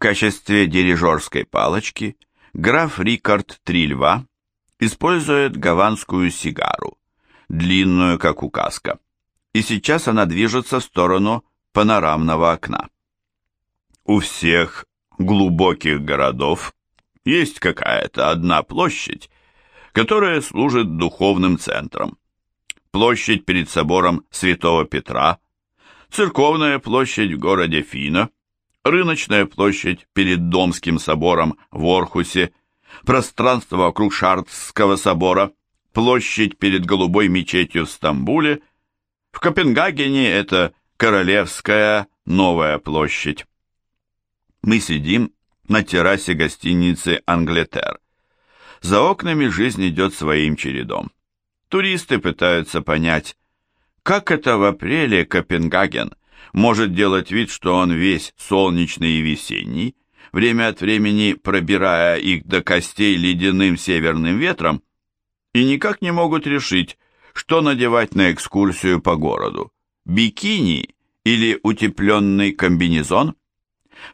качестве дирижерской палочки граф Рикард Три Льва использует гаванскую сигару, длинную, как указка, и сейчас она движется в сторону панорамного окна. У всех глубоких городов есть какая-то одна площадь, которая служит духовным центром. Площадь перед собором Святого Петра, церковная площадь в городе Фина, рыночная площадь перед Домским собором в Орхусе, пространство вокруг Шартского собора, площадь перед Голубой мечетью в Стамбуле, в Копенгагене это Королевская Новая площадь. Мы сидим на террасе гостиницы «Англетер». За окнами жизнь идет своим чередом. Туристы пытаются понять, как это в апреле Копенгаген может делать вид, что он весь солнечный и весенний, время от времени пробирая их до костей ледяным северным ветром, и никак не могут решить, что надевать на экскурсию по городу – бикини или утепленный комбинезон.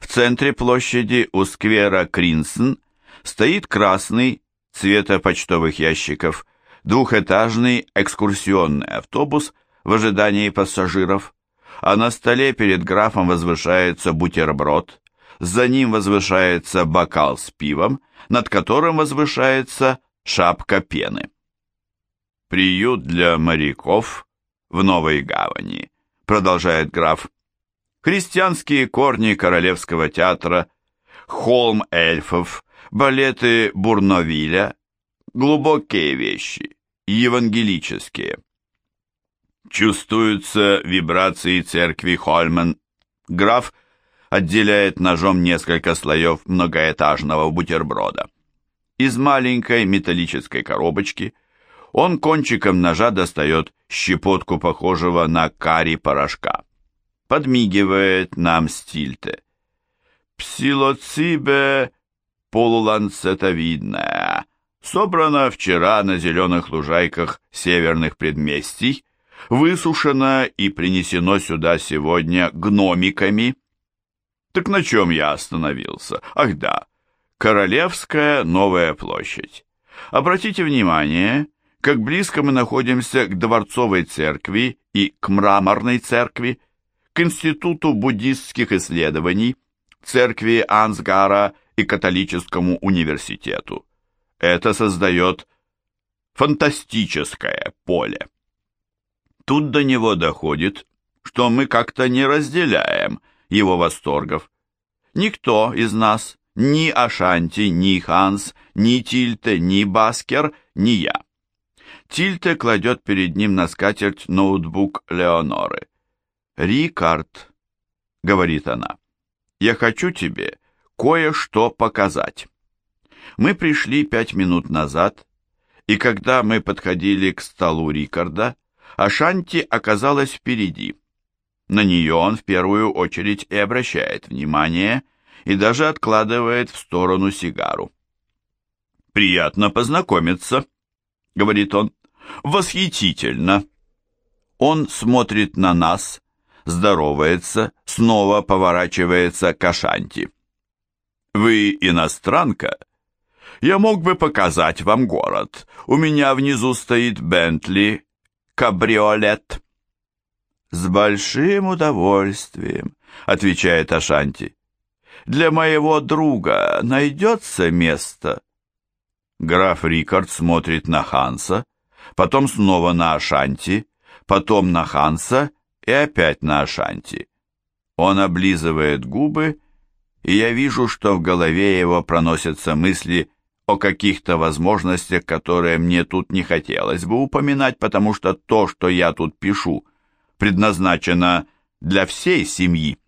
В центре площади у сквера Кринсен стоит красный, цвета почтовых ящиков, двухэтажный экскурсионный автобус в ожидании пассажиров, а на столе перед графом возвышается бутерброд, за ним возвышается бокал с пивом, над которым возвышается шапка пены. «Приют для моряков в Новой Гавани», продолжает граф. «Христианские корни Королевского театра, холм эльфов, балеты Бурновиля, глубокие вещи, евангелические. Чувствуются вибрации церкви Хольман. Граф отделяет ножом несколько слоев многоэтажного бутерброда. Из маленькой металлической коробочки он кончиком ножа достает щепотку похожего на карри порошка. Подмигивает нам стильте. Псилоцибе полуланцетовидная, собрана вчера на зеленых лужайках северных предместий, высушено и принесено сюда сегодня гномиками. Так на чем я остановился? Ах да, Королевская Новая площадь. Обратите внимание, как близко мы находимся к Дворцовой церкви и к Мраморной церкви, к Институту буддистских исследований, церкви Ансгара и католическому университету. Это создает фантастическое поле. Тут до него доходит, что мы как-то не разделяем его восторгов. Никто из нас, ни Ашанти, ни Ханс, ни Тильте, ни Баскер, ни я. Тильте кладет перед ним на скатерть ноутбук Леоноры. «Рикард», — говорит она, — «я хочу тебе кое-что показать. Мы пришли пять минут назад, и когда мы подходили к столу Рикарда, Ашанти оказалась впереди. На нее он в первую очередь и обращает внимание, и даже откладывает в сторону сигару. «Приятно познакомиться», — говорит он. «Восхитительно». Он смотрит на нас, здоровается, снова поворачивается к Ашанти. «Вы иностранка? Я мог бы показать вам город. У меня внизу стоит Бентли, кабриолет». «С большим удовольствием», — отвечает Ашанти. «Для моего друга найдется место». Граф Рикард смотрит на Ханса, потом снова на Ашанти, потом на Ханса и опять на Ашанти. Он облизывает губы и я вижу, что в голове его проносятся мысли о каких-то возможностях, которые мне тут не хотелось бы упоминать, потому что то, что я тут пишу, предназначено для всей семьи.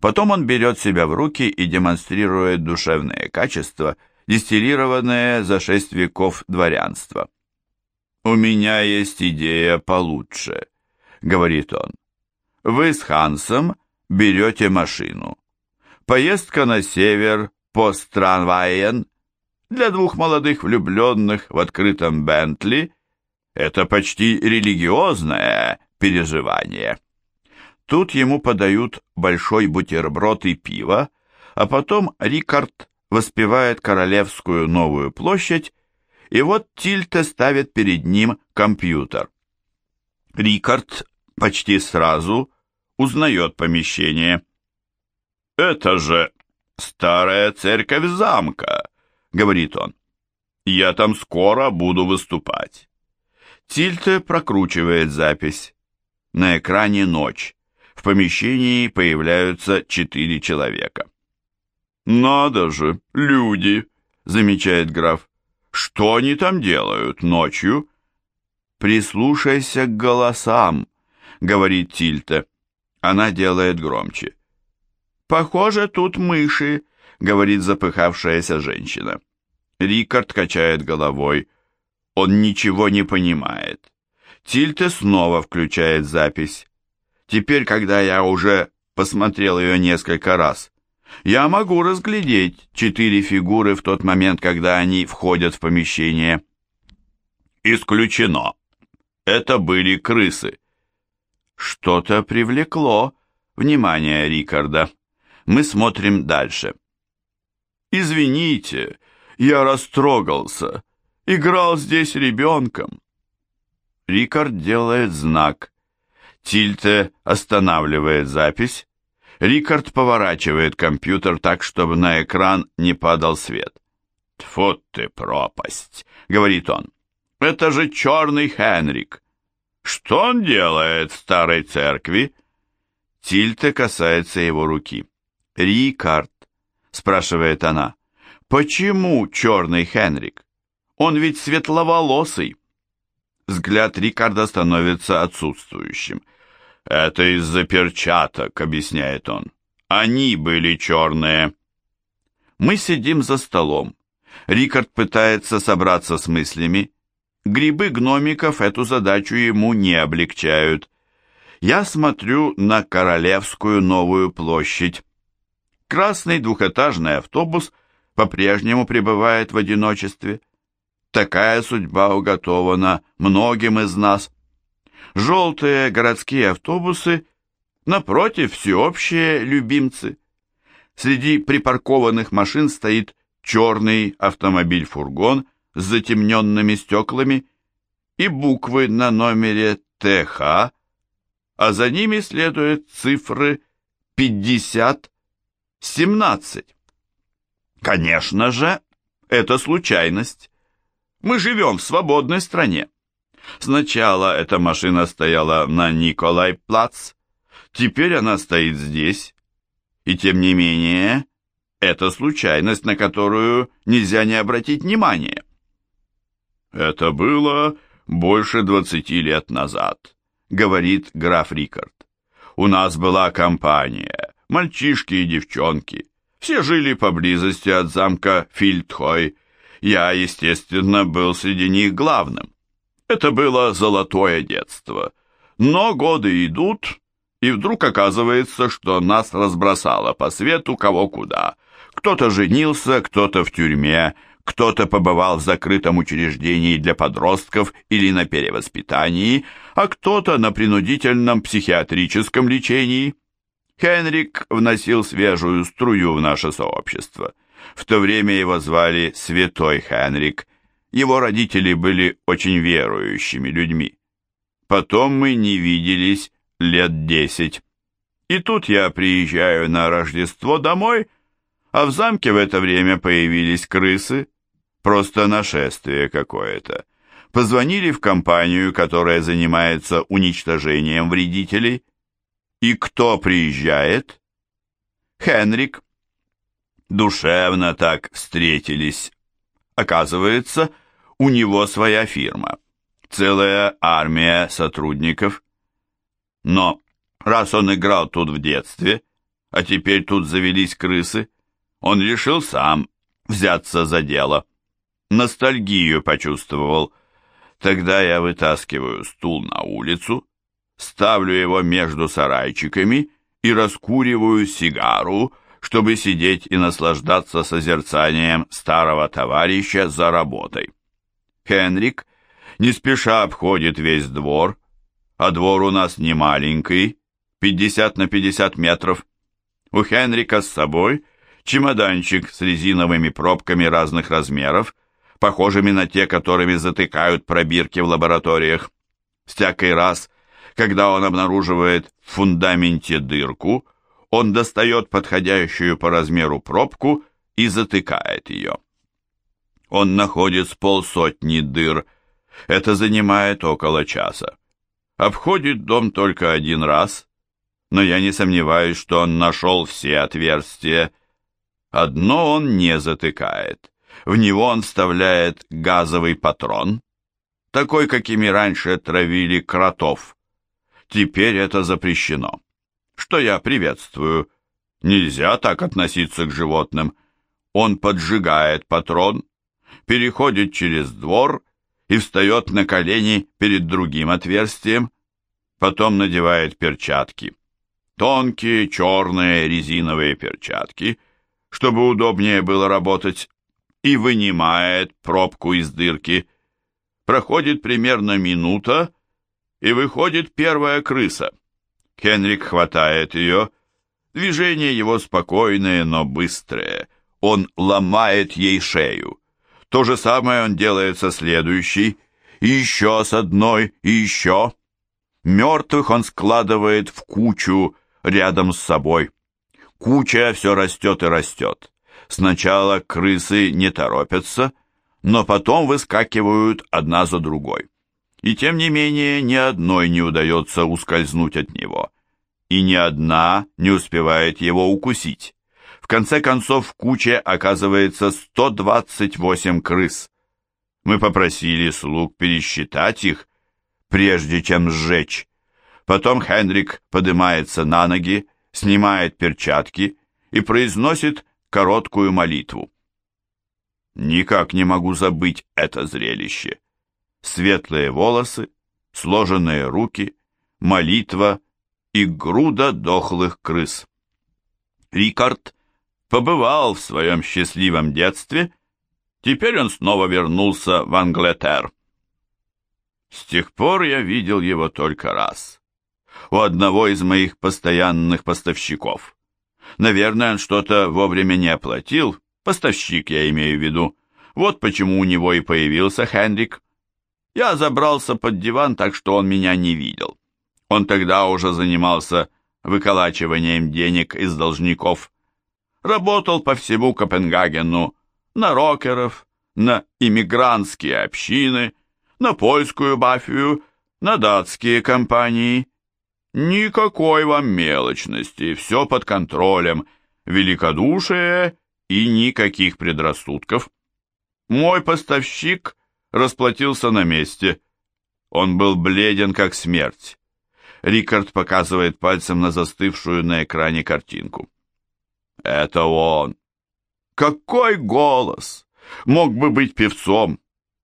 Потом он берет себя в руки и демонстрирует душевные качества, дистиллированные за шесть веков дворянства. «У меня есть идея получше», — говорит он. «Вы с Хансом берете машину. Поездка на север по Странвайен для двух молодых влюбленных в открытом Бентли – это почти религиозное переживание. Тут ему подают большой бутерброд и пиво, а потом Рикард воспевает Королевскую новую площадь, и вот Тильте ставит перед ним компьютер. Рикард почти сразу узнает помещение. «Это же старая церковь замка», — говорит он. «Я там скоро буду выступать». Тильте прокручивает запись. На экране ночь. В помещении появляются четыре человека. «Надо же, люди!» — замечает граф. «Что они там делают ночью?» «Прислушайся к голосам», — говорит Тильте. Она делает громче. «Похоже, тут мыши», — говорит запыхавшаяся женщина. Рикард качает головой. Он ничего не понимает. Тильте снова включает запись. Теперь, когда я уже посмотрел ее несколько раз, я могу разглядеть четыре фигуры в тот момент, когда они входят в помещение. Исключено. Это были крысы. Что-то привлекло внимание Рикарда. Мы смотрим дальше. «Извините, я растрогался. Играл здесь ребенком». Рикард делает знак. Тильте останавливает запись. Рикард поворачивает компьютер так, чтобы на экран не падал свет. «Тьфу ты, пропасть!» — говорит он. «Это же черный Хенрик! Что он делает в старой церкви?» Тильте касается его руки. «Рикард», — спрашивает она, — «почему черный Хенрик? Он ведь светловолосый». Взгляд Рикарда становится отсутствующим. «Это из-за перчаток», — объясняет он. «Они были черные». Мы сидим за столом. Рикард пытается собраться с мыслями. Грибы гномиков эту задачу ему не облегчают. Я смотрю на Королевскую новую площадь. Красный двухэтажный автобус по-прежнему пребывает в одиночестве. Такая судьба уготована многим из нас. Желтые городские автобусы, напротив, всеобщие любимцы. Среди припаркованных машин стоит черный автомобиль-фургон с затемненными стеклами и буквы на номере ТХ, а за ними следуют цифры 50-17. Конечно же, это случайность. Мы живем в свободной стране. Сначала эта машина стояла на Николай-Плац, теперь она стоит здесь. И тем не менее, это случайность, на которую нельзя не обратить внимания. Это было больше двадцати лет назад, говорит граф Рикард. У нас была компания, мальчишки и девчонки. Все жили поблизости от замка Фильдхой, я, естественно, был среди них главным. Это было золотое детство. Но годы идут, и вдруг оказывается, что нас разбросало по свету кого куда. Кто-то женился, кто-то в тюрьме, кто-то побывал в закрытом учреждении для подростков или на перевоспитании, а кто-то на принудительном психиатрическом лечении. Хенрик вносил свежую струю в наше сообщество. В то время его звали Святой Хенрик. Его родители были очень верующими людьми. Потом мы не виделись лет десять. И тут я приезжаю на Рождество домой, а в замке в это время появились крысы. Просто нашествие какое-то. Позвонили в компанию, которая занимается уничтожением вредителей. И кто приезжает? Хенрик душевно так встретились. Оказывается, у него своя фирма, целая армия сотрудников. Но раз он играл тут в детстве, а теперь тут завелись крысы, он решил сам взяться за дело. Ностальгию почувствовал. Тогда я вытаскиваю стул на улицу, ставлю его между сарайчиками и раскуриваю сигару, чтобы сидеть и наслаждаться созерцанием старого товарища за работой. Хенрик не спеша обходит весь двор, а двор у нас не маленький, 50 на 50 метров. У Хенрика с собой чемоданчик с резиновыми пробками разных размеров, похожими на те, которыми затыкают пробирки в лабораториях. Всякий раз, когда он обнаруживает в фундаменте дырку, он достает подходящую по размеру пробку и затыкает ее. Он находит с полсотни дыр. Это занимает около часа. Обходит дом только один раз, но я не сомневаюсь, что он нашел все отверстия. Одно он не затыкает. В него он вставляет газовый патрон, такой, какими раньше травили кротов. Теперь это запрещено. Что я приветствую. Нельзя так относиться к животным. Он поджигает патрон, переходит через двор и встает на колени перед другим отверстием, потом надевает перчатки. Тонкие черные резиновые перчатки, чтобы удобнее было работать, и вынимает пробку из дырки. Проходит примерно минута, и выходит первая крыса. Хенрик хватает ее. Движения его спокойные, но быстрые. Он ломает ей шею. То же самое он делает со следующей, и еще с одной, и еще. Мертвых он складывает в кучу рядом с собой. Куча все растет и растет. Сначала крысы не торопятся, но потом выскакивают одна за другой. И тем не менее ни одной не удается ускользнуть от него, и ни одна не успевает его укусить. В конце концов в куче оказывается 128 крыс. Мы попросили слуг пересчитать их, прежде чем сжечь. Потом Хенрик поднимается на ноги, снимает перчатки и произносит короткую молитву. Никак не могу забыть это зрелище. Светлые волосы, сложенные руки, молитва и груда дохлых крыс. Рикард побывал в своем счастливом детстве, теперь он снова вернулся в Англетер. С тех пор я видел его только раз. У одного из моих постоянных поставщиков. Наверное, он что-то вовремя не оплатил, поставщик я имею в виду. Вот почему у него и появился Хенрик. Я забрался под диван, так что он меня не видел. Он тогда уже занимался выколачиванием денег из должников работал по всему Копенгагену, на рокеров, на иммигрантские общины, на польскую мафию, на датские компании. Никакой вам мелочности, все под контролем, великодушие и никаких предрассудков. Мой поставщик расплатился на месте. Он был бледен, как смерть. Рикард показывает пальцем на застывшую на экране картинку. Это он. Какой голос! Мог бы быть певцом.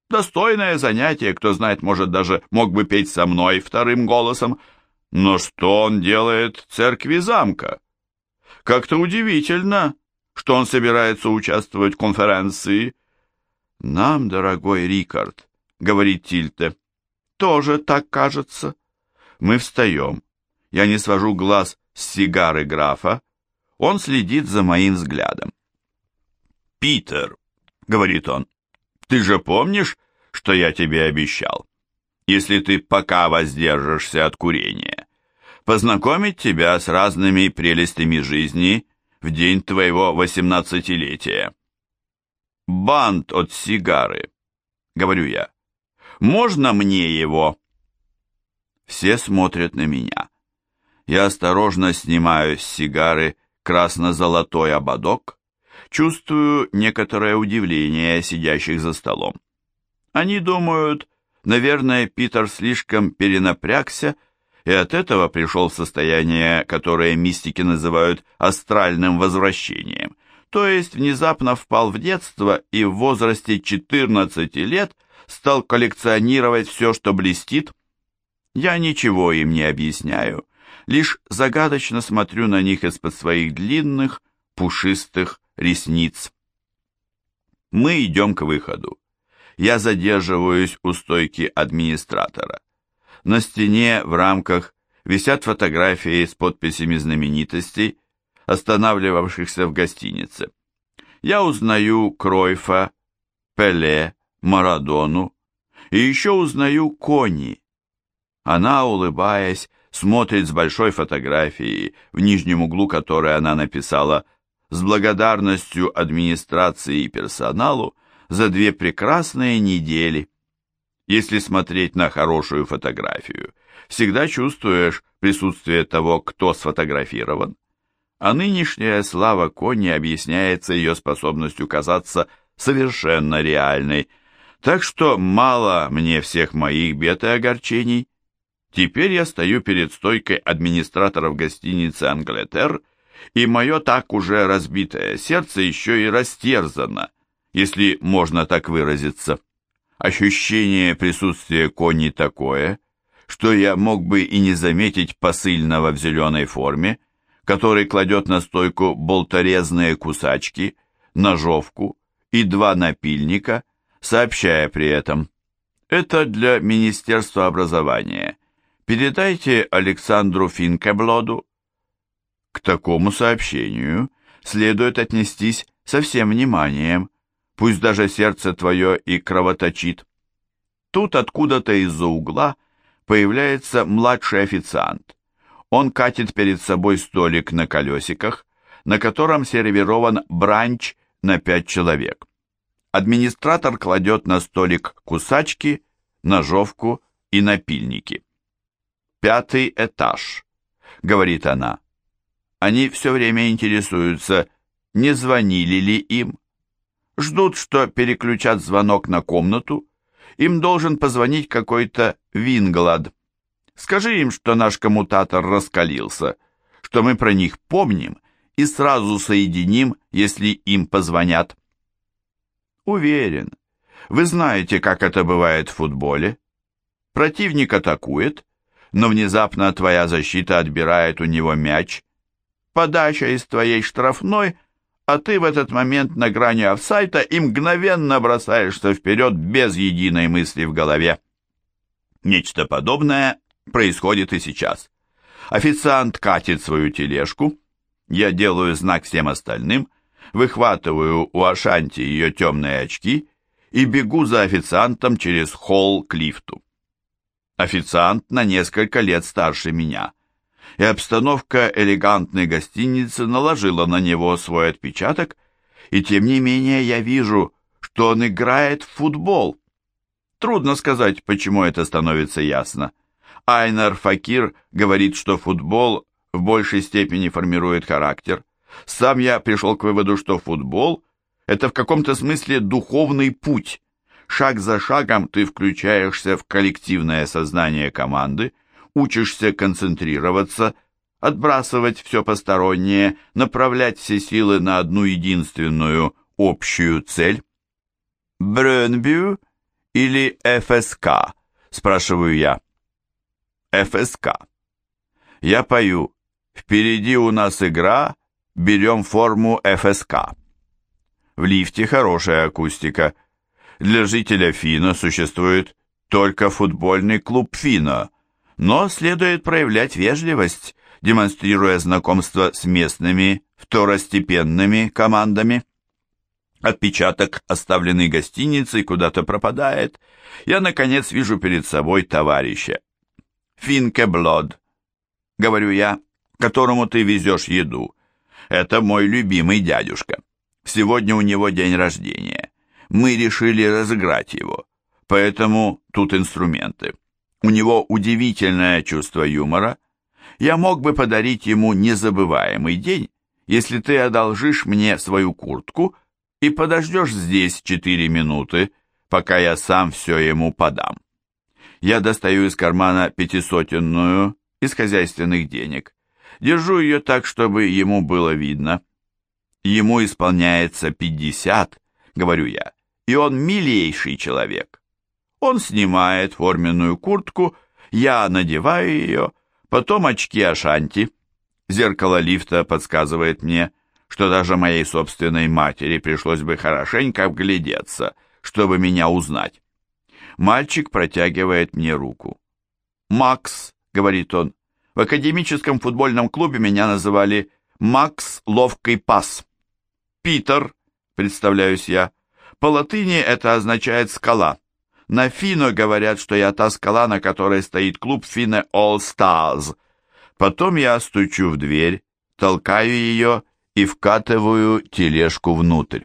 Достойное занятие, кто знает, может, даже мог бы петь со мной вторым голосом. Но что он делает в церкви замка? Как-то удивительно, что он собирается участвовать в конференции. Нам, дорогой Рикард, говорит Тильте, тоже так кажется. Мы встаем. Я не свожу глаз с сигары графа, он следит за моим взглядом. «Питер», — говорит он, — «ты же помнишь, что я тебе обещал? Если ты пока воздержишься от курения, познакомить тебя с разными прелестями жизни в день твоего восемнадцатилетия». «Бант от сигары», — говорю я. «Можно мне его?» Все смотрят на меня. Я осторожно снимаю с сигары красно-золотой ободок, чувствую некоторое удивление сидящих за столом. Они думают, наверное, Питер слишком перенапрягся и от этого пришел в состояние, которое мистики называют астральным возвращением, то есть внезапно впал в детство и в возрасте 14 лет стал коллекционировать все, что блестит. Я ничего им не объясняю, лишь загадочно смотрю на них из-под своих длинных, пушистых ресниц. Мы идем к выходу. Я задерживаюсь у стойки администратора. На стене в рамках висят фотографии с подписями знаменитостей, останавливавшихся в гостинице. Я узнаю Кройфа, Пеле, Марадону и еще узнаю Кони. Она, улыбаясь, смотрит с большой фотографией, в нижнем углу которой она написала «С благодарностью администрации и персоналу за две прекрасные недели». Если смотреть на хорошую фотографию, всегда чувствуешь присутствие того, кто сфотографирован. А нынешняя слава Кони объясняется ее способностью казаться совершенно реальной. Так что мало мне всех моих бед и огорчений. Теперь я стою перед стойкой администраторов гостиницы «Англетер», и мое так уже разбитое сердце еще и растерзано, если можно так выразиться. Ощущение присутствия кони такое, что я мог бы и не заметить посыльного в зеленой форме, который кладет на стойку болторезные кусачки, ножовку и два напильника, сообщая при этом «Это для Министерства образования. Передайте Александру Финкеблоду». К такому сообщению следует отнестись со всем вниманием, пусть даже сердце твое и кровоточит. Тут откуда-то из-за угла появляется младший официант. Он катит перед собой столик на колесиках, на котором сервирован бранч на пять человек. Администратор кладет на столик кусачки, ножовку и напильники. «Пятый этаж», — говорит она. Они все время интересуются, не звонили ли им. Ждут, что переключат звонок на комнату. Им должен позвонить какой-то Винглад. Скажи им, что наш коммутатор раскалился, что мы про них помним и сразу соединим, если им позвонят. Уверен, вы знаете, как это бывает в футболе. Противник атакует, но внезапно твоя защита отбирает у него мяч. Подача из твоей штрафной – а ты в этот момент на грани офсайта и мгновенно бросаешься вперед без единой мысли в голове. Нечто подобное происходит и сейчас. Официант катит свою тележку, я делаю знак всем остальным, выхватываю у Ашанти ее темные очки и бегу за официантом через холл к лифту. Официант на несколько лет старше меня и обстановка элегантной гостиницы наложила на него свой отпечаток, и тем не менее я вижу, что он играет в футбол. Трудно сказать, почему это становится ясно. Айнар Факир говорит, что футбол в большей степени формирует характер. Сам я пришел к выводу, что футбол – это в каком-то смысле духовный путь. Шаг за шагом ты включаешься в коллективное сознание команды – учишься концентрироваться, отбрасывать все постороннее, направлять все силы на одну единственную общую цель. «Брёнбю или ФСК?» – спрашиваю я. ФСК. Я пою «Впереди у нас игра, берем форму ФСК». В лифте хорошая акустика. Для жителя Фина существует только футбольный клуб Фина – но следует проявлять вежливость, демонстрируя знакомство с местными второстепенными командами. Отпечаток, оставленный гостиницей, куда-то пропадает. Я, наконец, вижу перед собой товарища. «Финкеблод», — говорю я, — «которому ты везешь еду. Это мой любимый дядюшка. Сегодня у него день рождения. Мы решили разыграть его, поэтому тут инструменты. У него удивительное чувство юмора. Я мог бы подарить ему незабываемый день, если ты одолжишь мне свою куртку и подождешь здесь четыре минуты, пока я сам все ему подам. Я достаю из кармана пятисотенную из хозяйственных денег. Держу ее так, чтобы ему было видно. Ему исполняется пятьдесят, говорю я, и он милейший человек. Он снимает форменную куртку, я надеваю ее, потом очки Ашанти. Зеркало лифта подсказывает мне, что даже моей собственной матери пришлось бы хорошенько вглядеться, чтобы меня узнать. Мальчик протягивает мне руку. «Макс», — говорит он, — «в академическом футбольном клубе меня называли Макс Ловкий Пас. Питер, представляюсь я. По латыни это означает «скала». На фино говорят, что я та скала, на которой стоит клуб Фине All Stars. Потом я стучу в дверь, толкаю ее и вкатываю тележку внутрь.